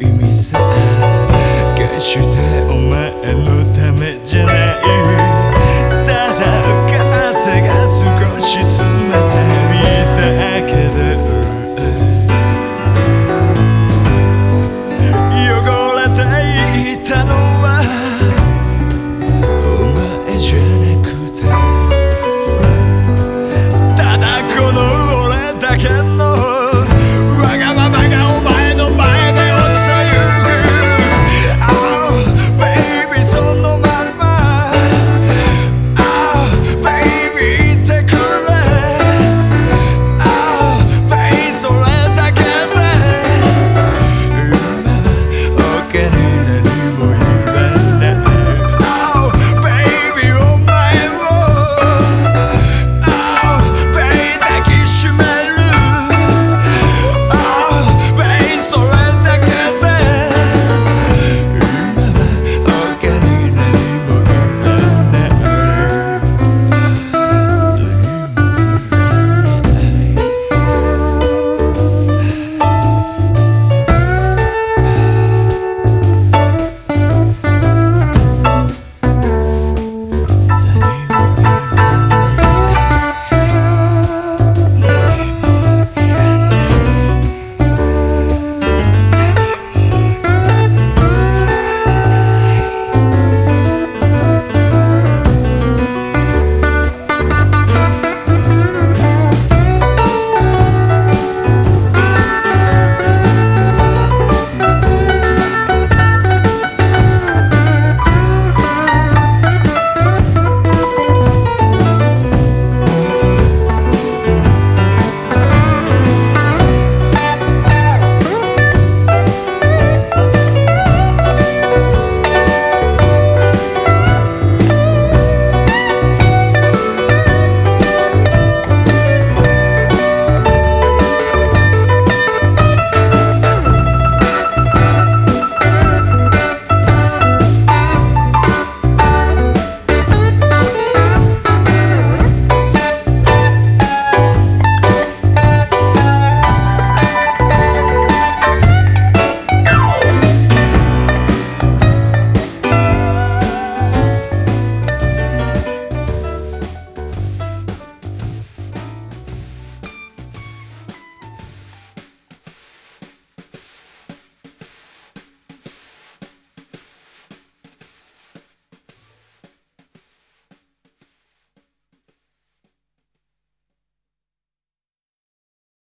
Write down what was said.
意味さえ決してお前のためじゃない。